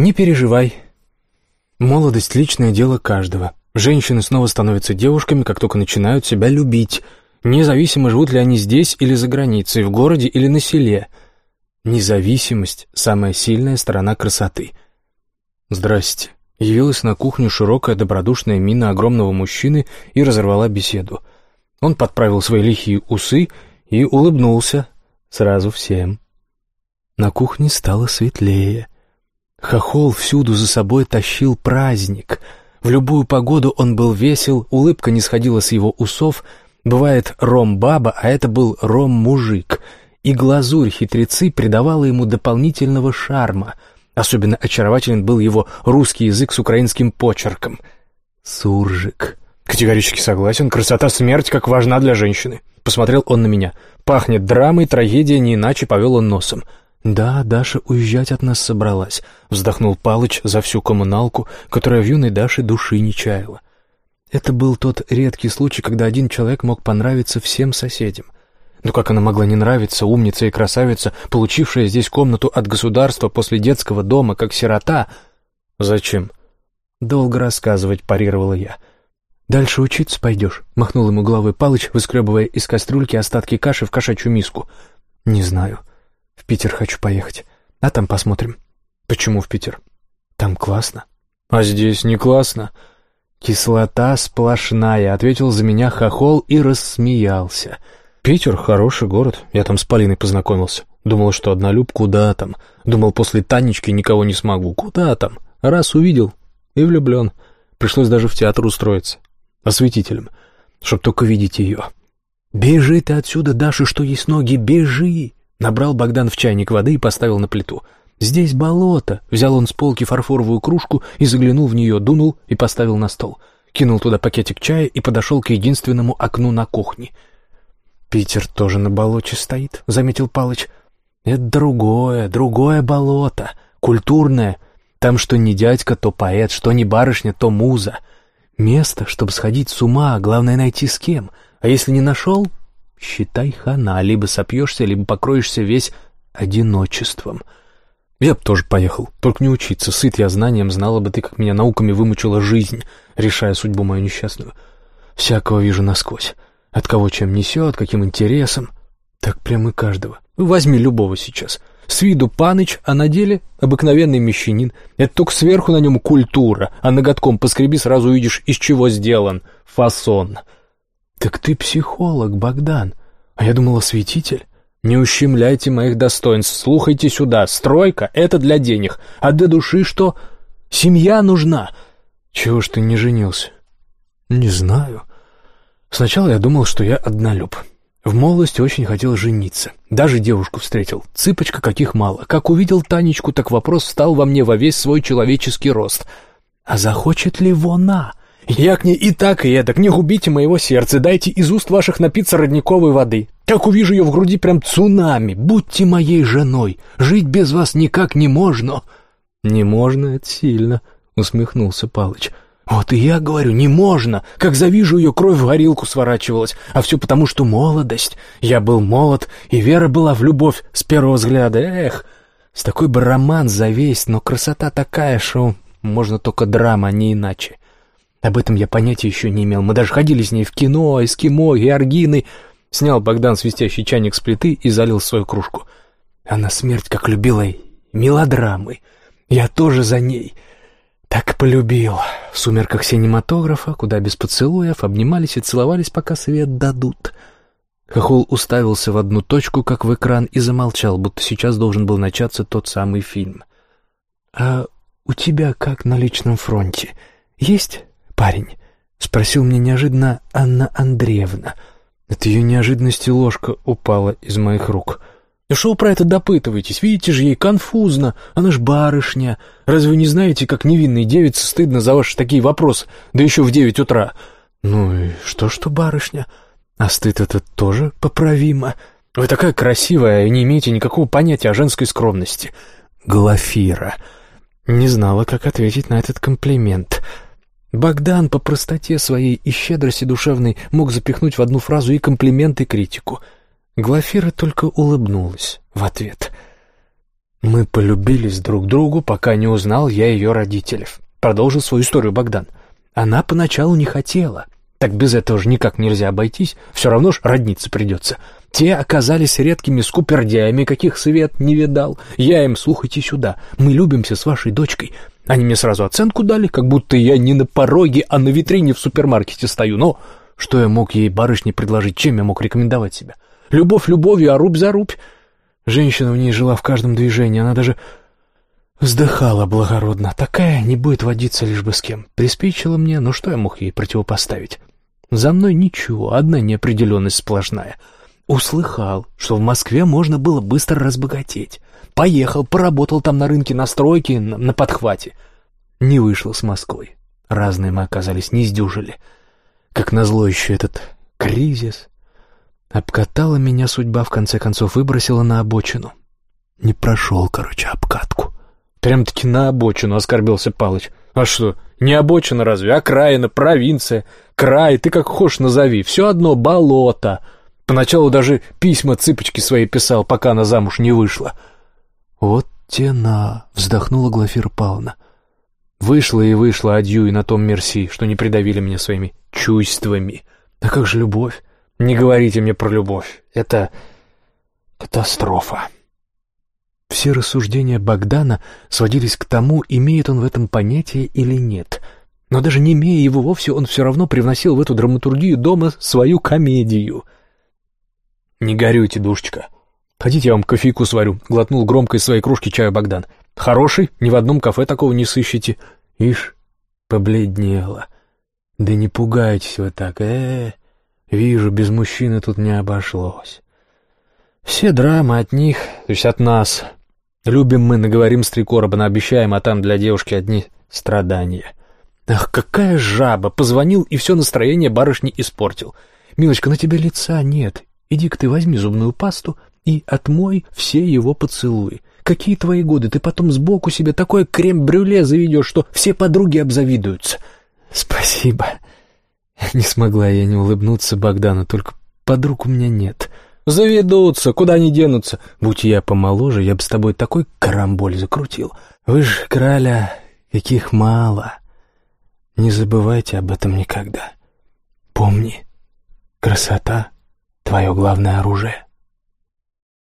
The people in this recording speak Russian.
«Не переживай. Молодость — личное дело каждого. Женщины снова становятся девушками, как только начинают себя любить, независимо, живут ли они здесь или за границей, в городе или на селе. Независимость — самая сильная сторона красоты. «Здрасте». Явилась на кухню широкая добродушная мина огромного мужчины и разорвала беседу. Он подправил свои лихие усы и улыбнулся сразу всем. На кухне стало светлее. Хохол всюду за собой тащил праздник. В любую погоду он был весел, улыбка не сходила с его усов. Бывает ром-баба, а это был ром-мужик. И глазурь хитрецы придавала ему дополнительного шарма — Особенно очарователен был его русский язык с украинским почерком. «Суржик». «Категорически согласен. Красота смерть как важна для женщины». Посмотрел он на меня. «Пахнет драмой, трагедия, не иначе повел он носом». «Да, Даша уезжать от нас собралась», — вздохнул Палыч за всю коммуналку, которая в юной Даше души не чаяла. Это был тот редкий случай, когда один человек мог понравиться всем соседям — но как она могла не нравиться, умница и красавица, получившая здесь комнату от государства после детского дома, как сирота? Зачем? Долго рассказывать, парировала я. «Дальше учиться пойдешь», — махнул ему головой Палыч, выскребывая из кастрюльки остатки каши в кошачью миску. «Не знаю. В Питер хочу поехать. А там посмотрим». «Почему в Питер?» «Там классно». «А здесь не классно». «Кислота сплошная», — ответил за меня хохол и рассмеялся. «Кислота Питер — хороший город. Я там с Полиной познакомился. Думал, что однолюб, куда там. Думал, после Танечки никого не смогу. Куда там? Раз увидел и влюблен. Пришлось даже в театр устроиться. Осветителем. Чтоб только видеть ее. «Бежи ты отсюда, Даша, что есть ноги, бежи!» Набрал Богдан в чайник воды и поставил на плиту. «Здесь болото!» Взял он с полки фарфоровую кружку и заглянул в нее, дунул и поставил на стол. Кинул туда пакетик чая и подошел к единственному окну на кухне — «Питер тоже на болоте стоит», — заметил Палыч. «Это другое, другое болото, культурное. Там что не дядька, то поэт, что не барышня, то муза. Место, чтобы сходить с ума, главное найти с кем. А если не нашел, считай хана, либо сопьешься, либо покроешься весь одиночеством». Я бы тоже поехал, только не учиться. Сыт я знанием, знала бы ты, как меня науками вымучила жизнь, решая судьбу мою несчастную. Всякого вижу насквозь. От кого чем несет, каким интересом. Так прямо и каждого. Возьми любого сейчас. С виду паныч, а на деле обыкновенный мещанин. Это только сверху на нем культура, а ноготком поскреби, сразу увидишь, из чего сделан. Фасон. Так ты психолог, Богдан. А я думал, осветитель. Не ущемляйте моих достоинств, слухайте сюда. Стройка — это для денег, а для души что? Семья нужна. Чего ж ты не женился? Не знаю. Сначала я думал, что я однолюб. В молодости очень хотел жениться. Даже девушку встретил. Цыпочка каких мало. Как увидел Танечку, так вопрос встал во мне во весь свой человеческий рост. А захочет ли вона? Я к ней и так, и эдак. Не губите моего сердца. Дайте из уст ваших напиться родниковой воды. Как увижу ее в груди, прям цунами. Будьте моей женой. Жить без вас никак не можно. Не можно, это сильно, усмехнулся Палыч. «Вот и я говорю, не можно. Как завижу ее, кровь в горилку сворачивалась. А все потому, что молодость. Я был молод, и вера была в любовь с первого взгляда. Эх, с такой бы роман завесть, но красота такая, что можно только драма, а не иначе. Об этом я понятия еще не имел. Мы даже ходили с ней в кино, эскимо, георгины. Снял Богдан свистящий чайник с плиты и залил свою кружку. Она смерть как любила мелодрамы. Я тоже за ней». Так полюбил. В сумерках синематографа, куда без поцелуев, обнимались и целовались, пока свет дадут. Хохол уставился в одну точку, как в экран, и замолчал, будто сейчас должен был начаться тот самый фильм. «А у тебя как на личном фронте? Есть парень?» — спросил мне неожиданно Анна Андреевна. От ее неожиданности ложка упала из моих рук — и что вы про это допытываетесь? Видите же, ей конфузно. Она ж барышня. Разве вы не знаете, как невинной девице стыдно за ваши такие вопросы? Да еще в девять утра. Ну и что, что барышня? А стыд это тоже поправимо. Вы такая красивая и не имеете никакого понятия о женской скромности. Глафира. Не знала, как ответить на этот комплимент. Богдан по простоте своей и щедрости душевной мог запихнуть в одну фразу и комплимент, и критику — Глафира только улыбнулась в ответ. Мы полюбились друг другу, пока не узнал я ее родителей. Продолжил свою историю Богдан. Она поначалу не хотела. Так без этого же никак нельзя обойтись. Все равно ж родниться придется. Те оказались редкими скупердяями, каких свет не видал. Я им, слухайте сюда, мы любимся с вашей дочкой. Они мне сразу оценку дали, как будто я не на пороге, а на витрине в супермаркете стою. Но что я мог ей, барышне, предложить? Чем я мог рекомендовать себя? Любовь любовью, а рубь за рубь. Женщина в ней жила в каждом движении, она даже вздыхала благородно. Такая не будет водиться лишь бы с кем. Приспичила мне, но что я мог ей противопоставить? За мной ничего, одна неопределенность сплошная. Услыхал, что в Москве можно было быстро разбогатеть. Поехал, поработал там на рынке на стройке, на, на подхвате. Не вышло с Москвой. Разные мы оказались, не сдюжили. Как назло еще этот кризис. Обкатала меня судьба, в конце концов выбросила на обочину. Не прошел, короче, обкатку. Прям-таки на обочину оскорбился Палыч. А что, не обочина разве, окраина, провинция, край, ты как хочешь назови, все одно болото. Поначалу даже письма цыпочки свои писал, пока она замуж не вышла. Вот тена, вздохнула Глафира Павловна. Вышла и вышла адью и на том мерси, что не придавили меня своими чувствами. А как же любовь? Не говорите мне про любовь. Это катастрофа. Все рассуждения Богдана сводились к тому, имеет он в этом понятие или нет. Но даже не имея его вовсе, он все равно привносил в эту драматургию дома свою комедию. «Не горюйте, душечка. Хотите, я вам кофейку сварю?» — глотнул громко из своей кружки чая Богдан. «Хороший, ни в одном кафе такого не сыщете». Ишь, побледнела. «Да не пугайтесь вы так, э, -э Вижу, без мужчины тут не обошлось. Все драмы от них, то есть от нас. Любим мы, наговорим с три короба, наобещаем, а там для девушки одни страдания. Ах, какая жаба! Позвонил и все настроение барышни испортил. Милочка, на тебе лица нет. Иди-ка ты возьми зубную пасту и отмой все его поцелуи. Какие твои годы? Ты потом сбоку себе такое крем-брюле заведешь, что все подруги обзавидуются. Спасибо. Не смогла я не улыбнуться Богдану, только подруг у меня нет. Заведутся, куда они денутся. Будь я помоложе, я бы с тобой такой карамболь закрутил. Вы же, краля, каких мало. Не забывайте об этом никогда. Помни, красота — твое главное оружие.